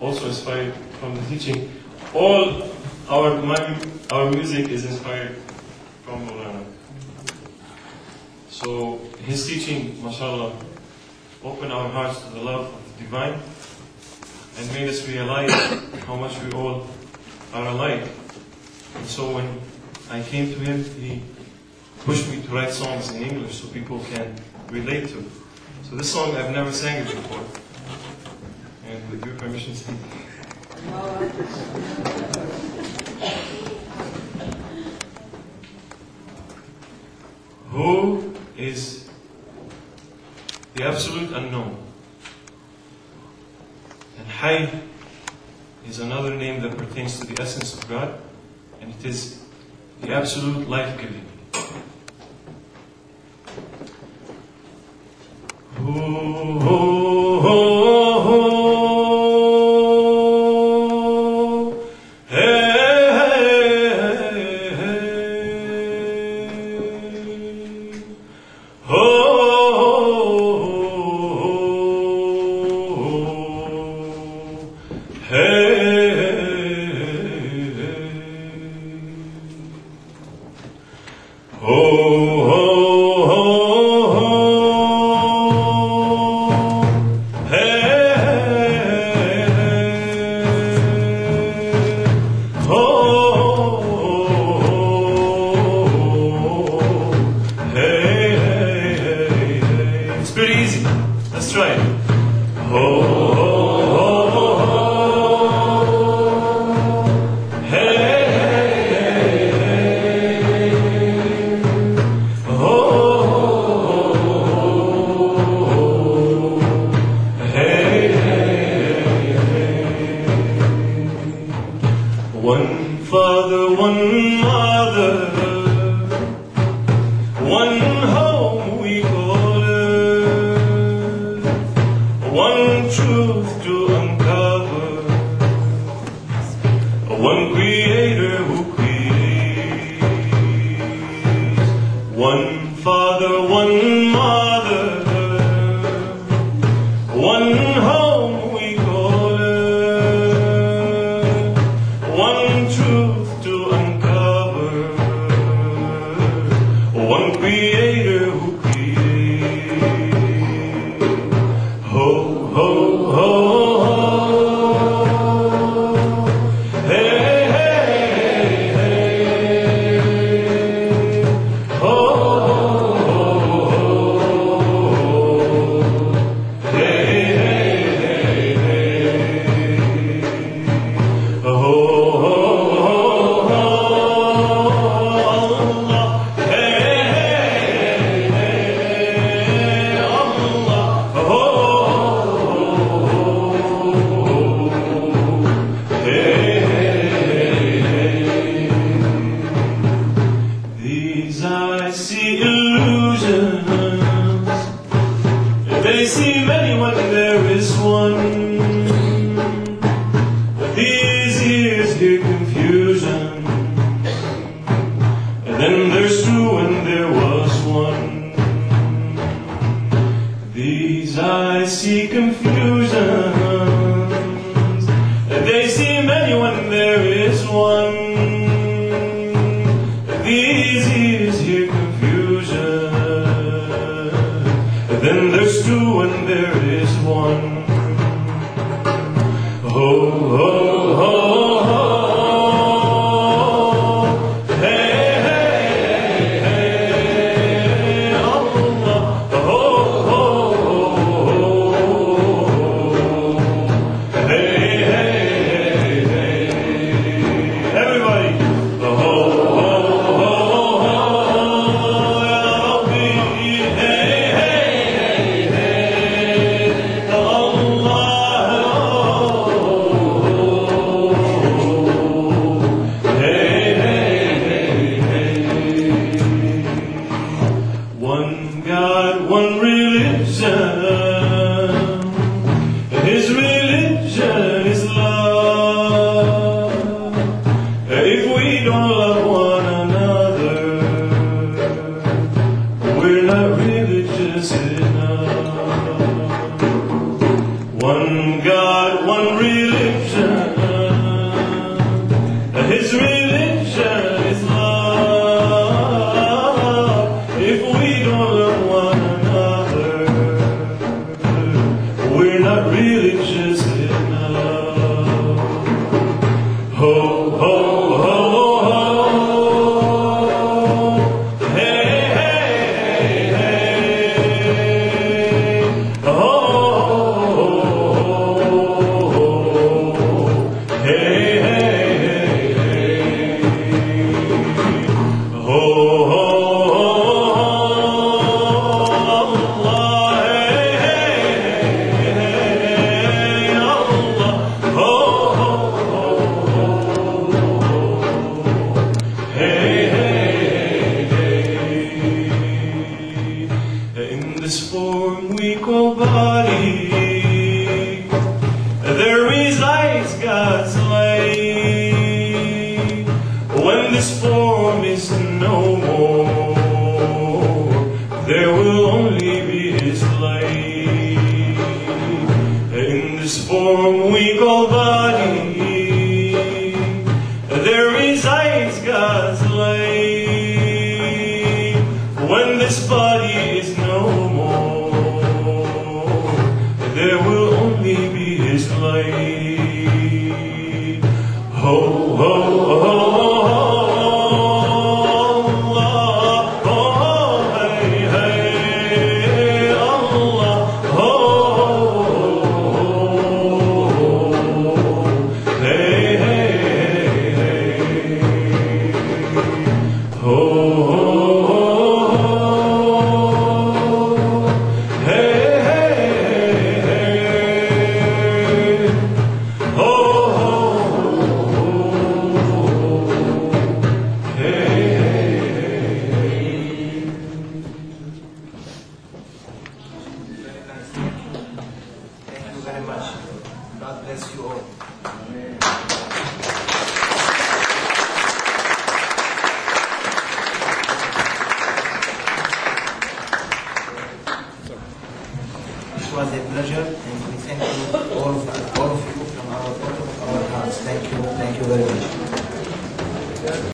also inspired from the teaching. All our my, our music is inspired from Maulana. So his teaching, mashallah, opened our hearts to the love of the divine and made us realize how much we all are alike. And so when I came to him, he pushed me to write songs in English so people can relate to. So this song I've never sang it before. With your permission. Hu is the absolute unknown? And Hay is another name that pertains to the essence of God, and it is the absolute life giving. Pretty easy. Let's try it. One father, one mother, one one father, one mother, one home we call one truth to uncover, one creator One God, one religion. His religion is love. If we don't love one another, we're not religious. this form weak old body, there resides God's light. When this form is no more, there will only be His light. In this form weak old body, there resides God's light. When this body is no more. Was a pleasure, and we thank you all of, all of you from our bottom of our hearts. Thank you, thank you very much.